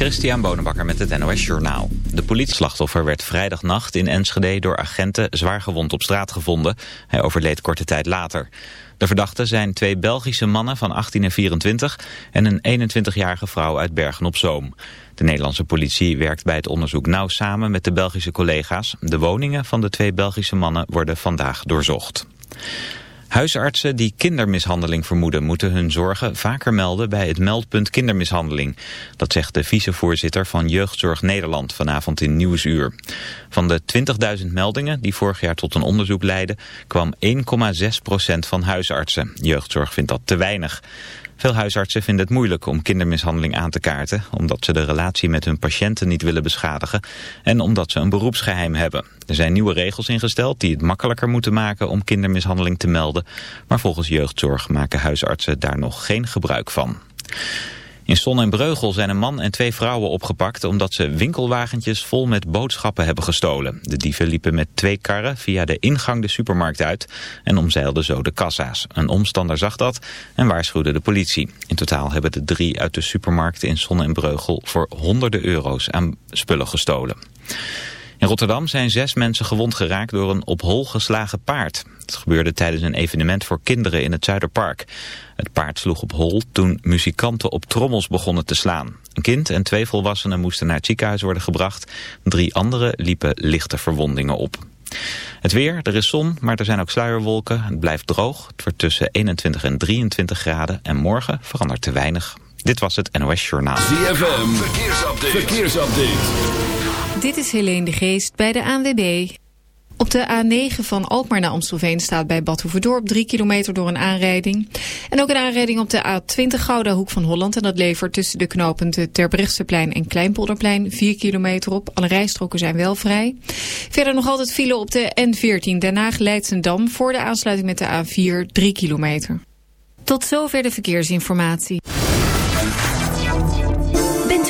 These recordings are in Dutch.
Christian Bonenbakker met het NOS Journaal. De politieslachtoffer werd vrijdagnacht in Enschede door agenten zwaar gewond op straat gevonden. Hij overleed korte tijd later. De verdachten zijn twee Belgische mannen van 18 en 24 en een 21-jarige vrouw uit Bergen-op-Zoom. De Nederlandse politie werkt bij het onderzoek nauw samen met de Belgische collega's. De woningen van de twee Belgische mannen worden vandaag doorzocht. Huisartsen die kindermishandeling vermoeden moeten hun zorgen vaker melden bij het meldpunt kindermishandeling. Dat zegt de vicevoorzitter van Jeugdzorg Nederland vanavond in Nieuwsuur. Van de 20.000 meldingen die vorig jaar tot een onderzoek leidden kwam 1,6% van huisartsen. Jeugdzorg vindt dat te weinig. Veel huisartsen vinden het moeilijk om kindermishandeling aan te kaarten... omdat ze de relatie met hun patiënten niet willen beschadigen... en omdat ze een beroepsgeheim hebben. Er zijn nieuwe regels ingesteld die het makkelijker moeten maken om kindermishandeling te melden... maar volgens jeugdzorg maken huisartsen daar nog geen gebruik van. In Son en Breugel zijn een man en twee vrouwen opgepakt omdat ze winkelwagentjes vol met boodschappen hebben gestolen. De dieven liepen met twee karren via de ingang de supermarkt uit en omzeilden zo de kassa's. Een omstander zag dat en waarschuwde de politie. In totaal hebben de drie uit de supermarkt in Son en Breugel voor honderden euro's aan spullen gestolen. In Rotterdam zijn zes mensen gewond geraakt door een op hol geslagen paard. Het gebeurde tijdens een evenement voor kinderen in het Zuiderpark. Het paard sloeg op hol toen muzikanten op trommels begonnen te slaan. Een kind en twee volwassenen moesten naar het ziekenhuis worden gebracht. Drie anderen liepen lichte verwondingen op. Het weer, er is zon, maar er zijn ook sluierwolken. Het blijft droog. Het wordt tussen 21 en 23 graden. En morgen verandert te weinig. Dit was het NOS Journaal. ZFM, verkeersupdate. verkeersupdate. Dit is Helene de Geest bij de ANWB. Op de A9 van Alkmaar naar Amstelveen staat bij Bad Hoeverdorp 3 kilometer door een aanrijding. En ook een aanrijding op de A20 Gouda Hoek van Holland. En dat levert tussen de knooppunten Terbrechtseplein en Kleinpolderplein 4 kilometer op. Alle rijstroken zijn wel vrij. Verder nog altijd file op de N14 Den Haag-Leidsendam voor de aansluiting met de A4 3 kilometer. Tot zover de verkeersinformatie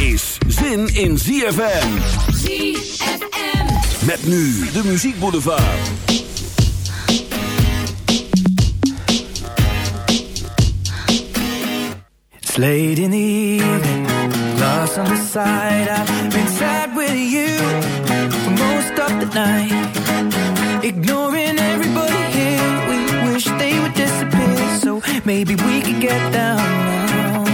Is zin in ZFM. ZFM. Met nu de muziekboulevard. It's late in the evening, lost on the side. I've been sad with you for most of the night. Ignoring everybody here, we wish they would disappear. So maybe we could get down now.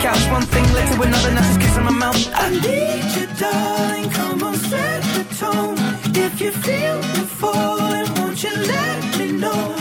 couch One thing led to another, now just kiss on my mouth. I need you darling, come on set the tone. If you feel the falling, won't you let me know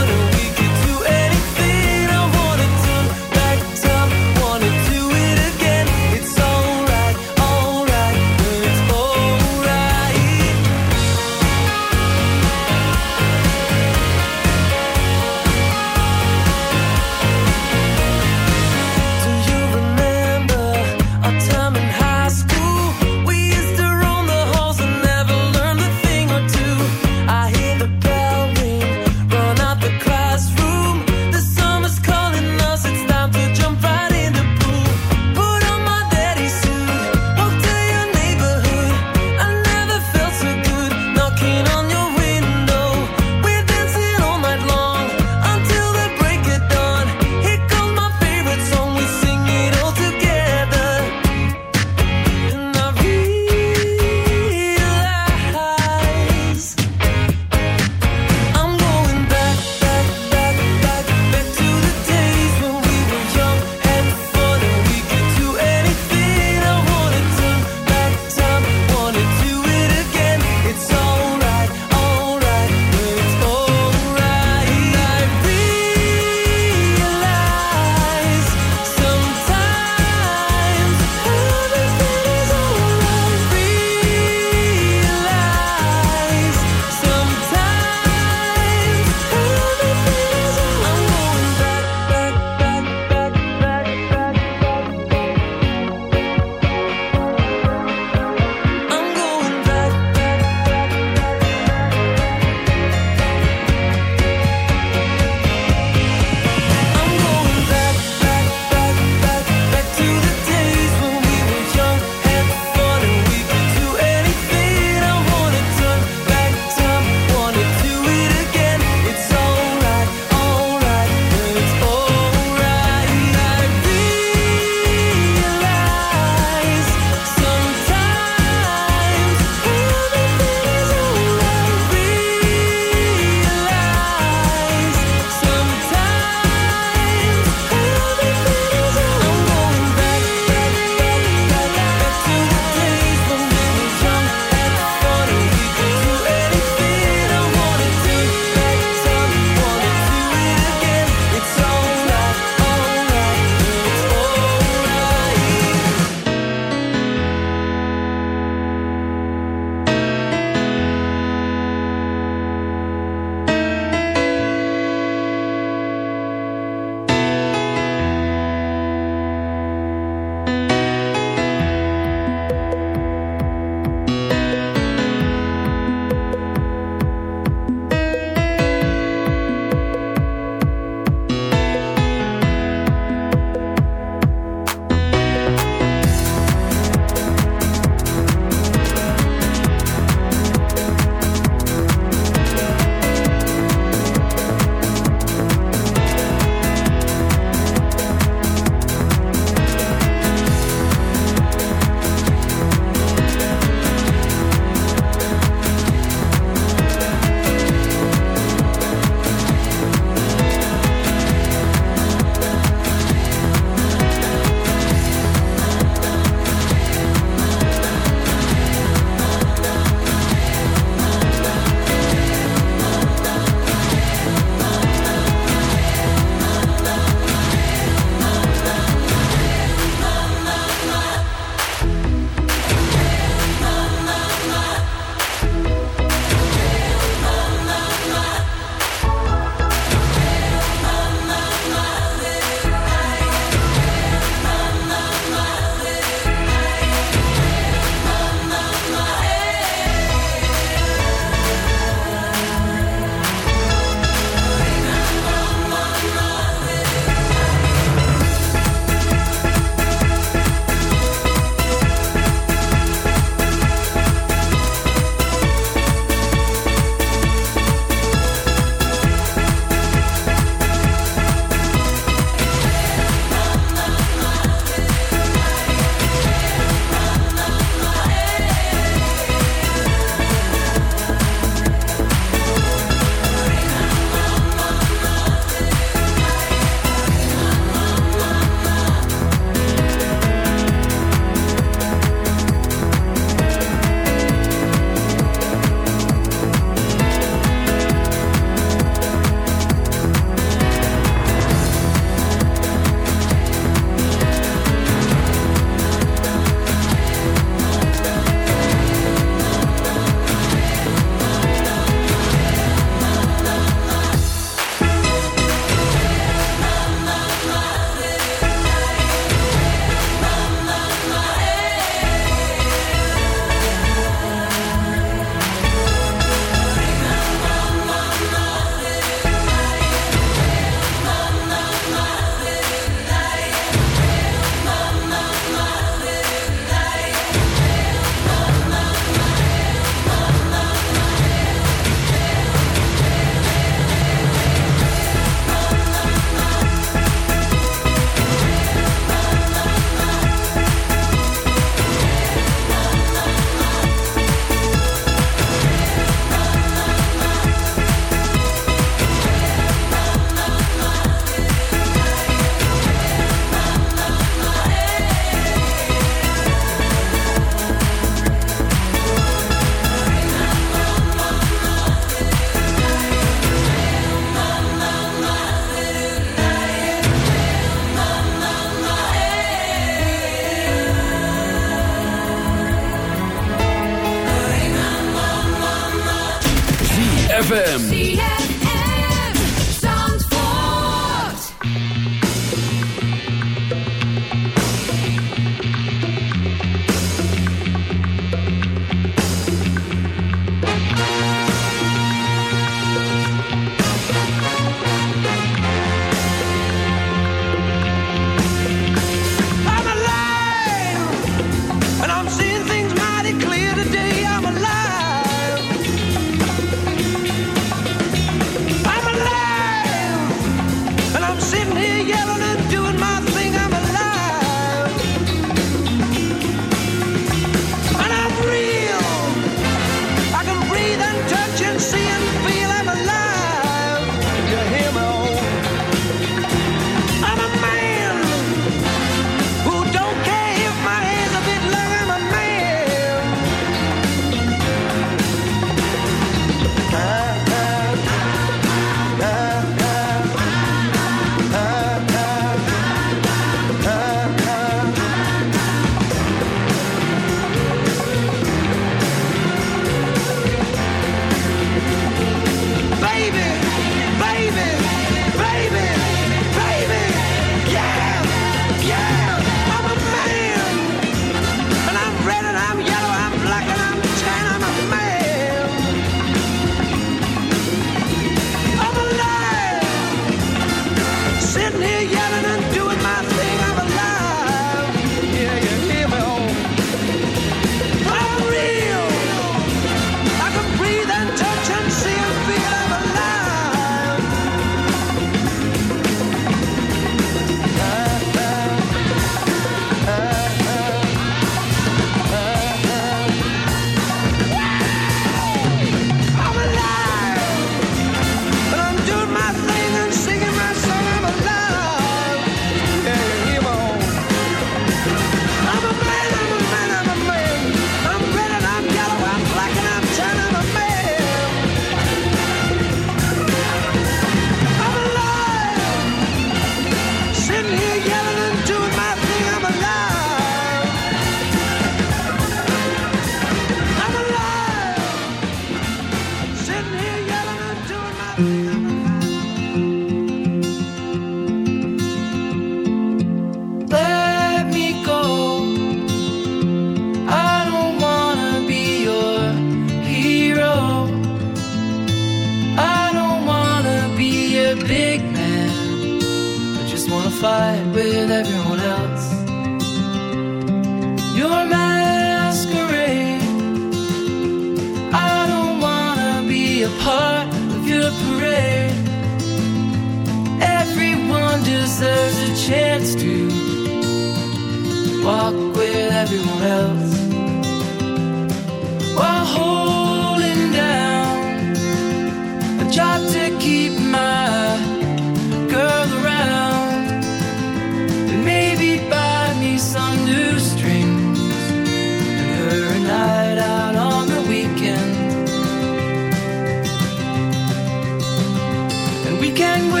gang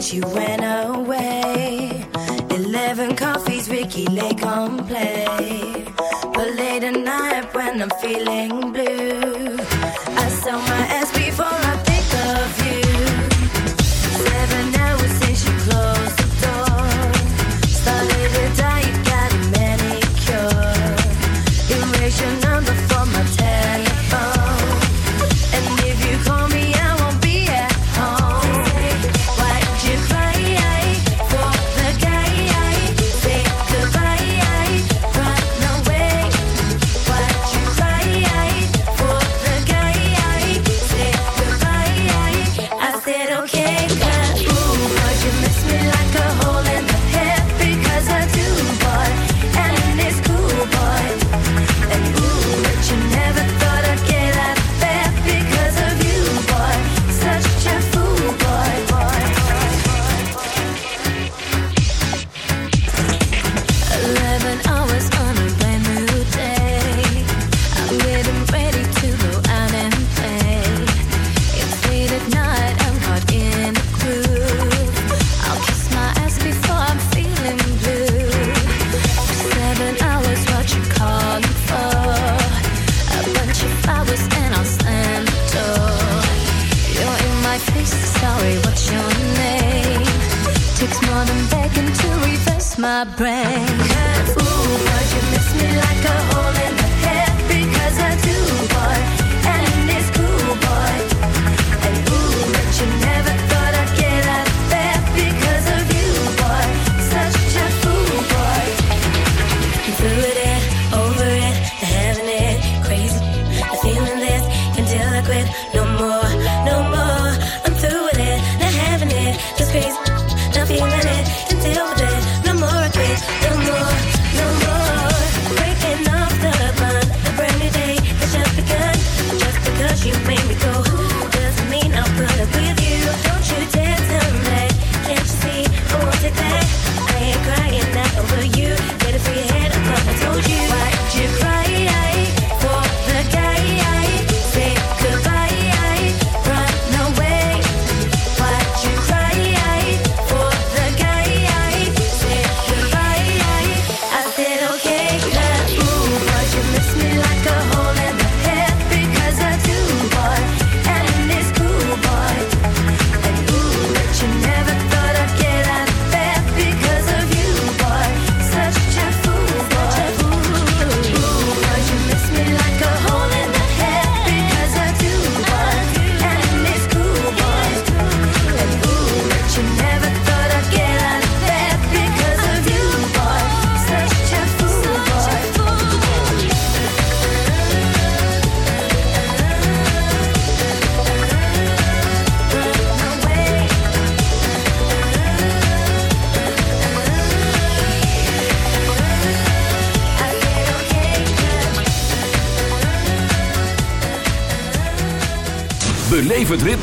since you went away. Eleven coffees, Ricky Lake complained.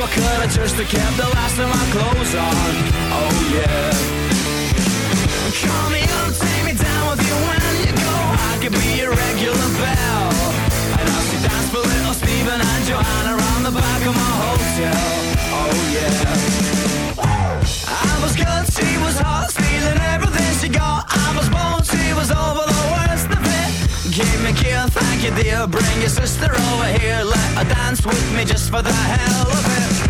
If I could, I just have kept the last of my clothes on. Oh yeah. Call me up, take me down with you when you go. I could be your regular bell, and I'll see dance for little Stephen and Joanna around the back of my hotel. Oh yeah. Give me a kill, thank you dear Bring your sister over here. Let her dance with me just for the hell of it.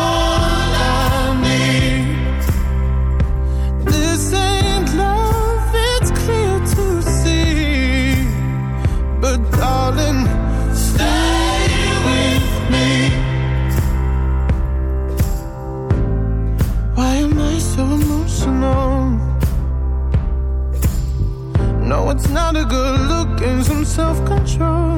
self-control.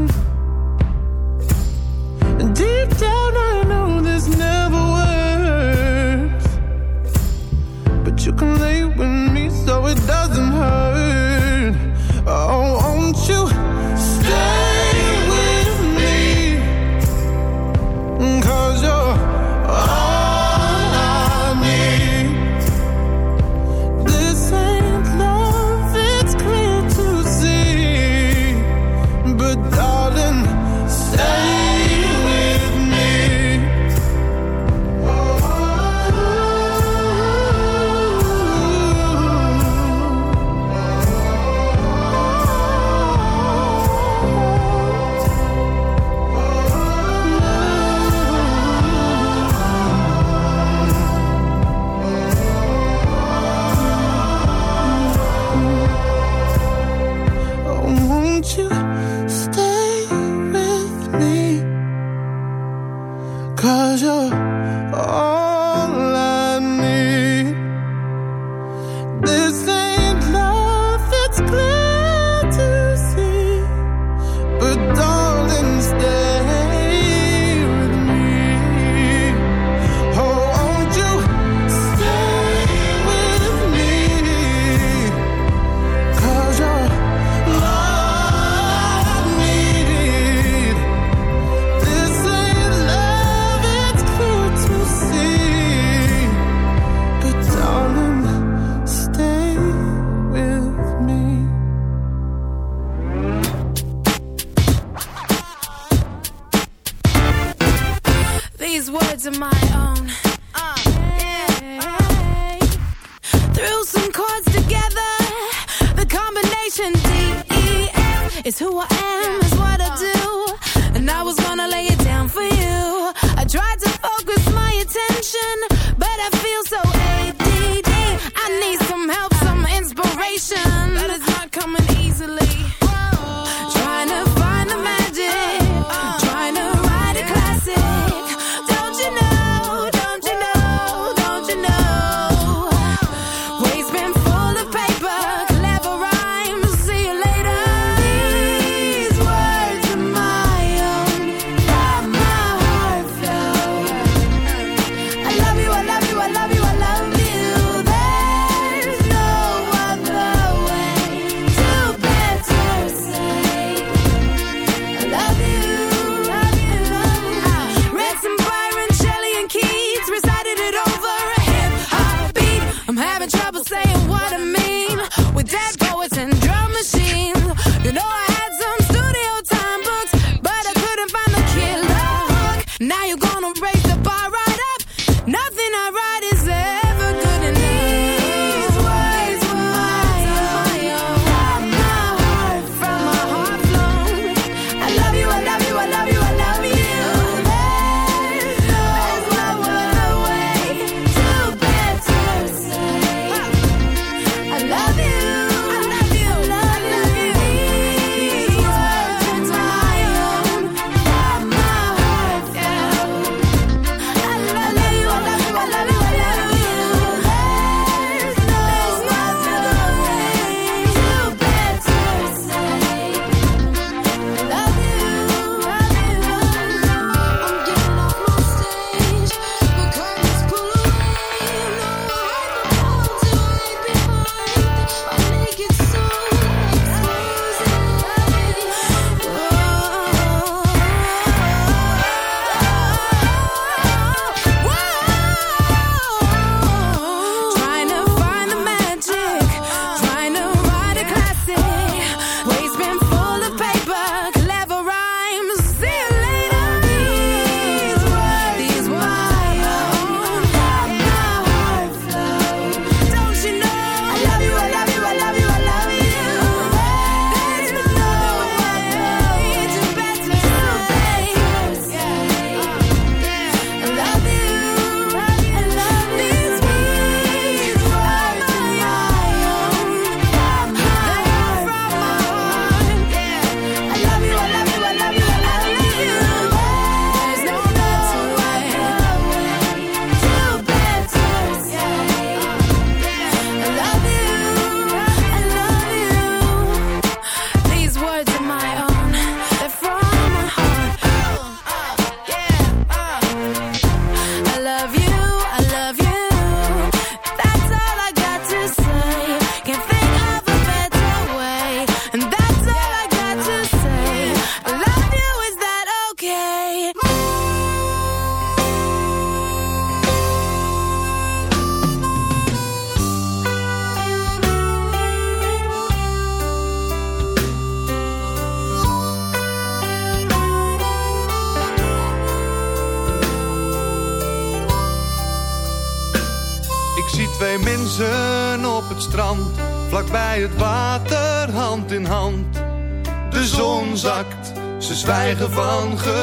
van ge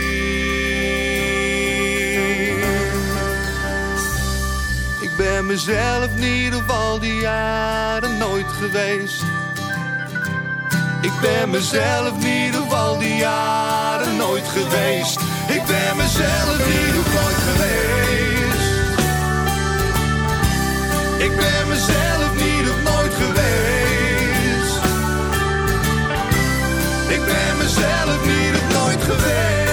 Ben mezelf niet op al die jaren nooit geweest. Ik ben mezelf niet op al die jaren nooit geweest. Ik ben mezelf niet nooit geweest. Ik ben mezelf niet nooit geweest. Ik ben mezelf niet nooit geweest.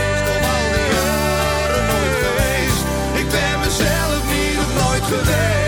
Niet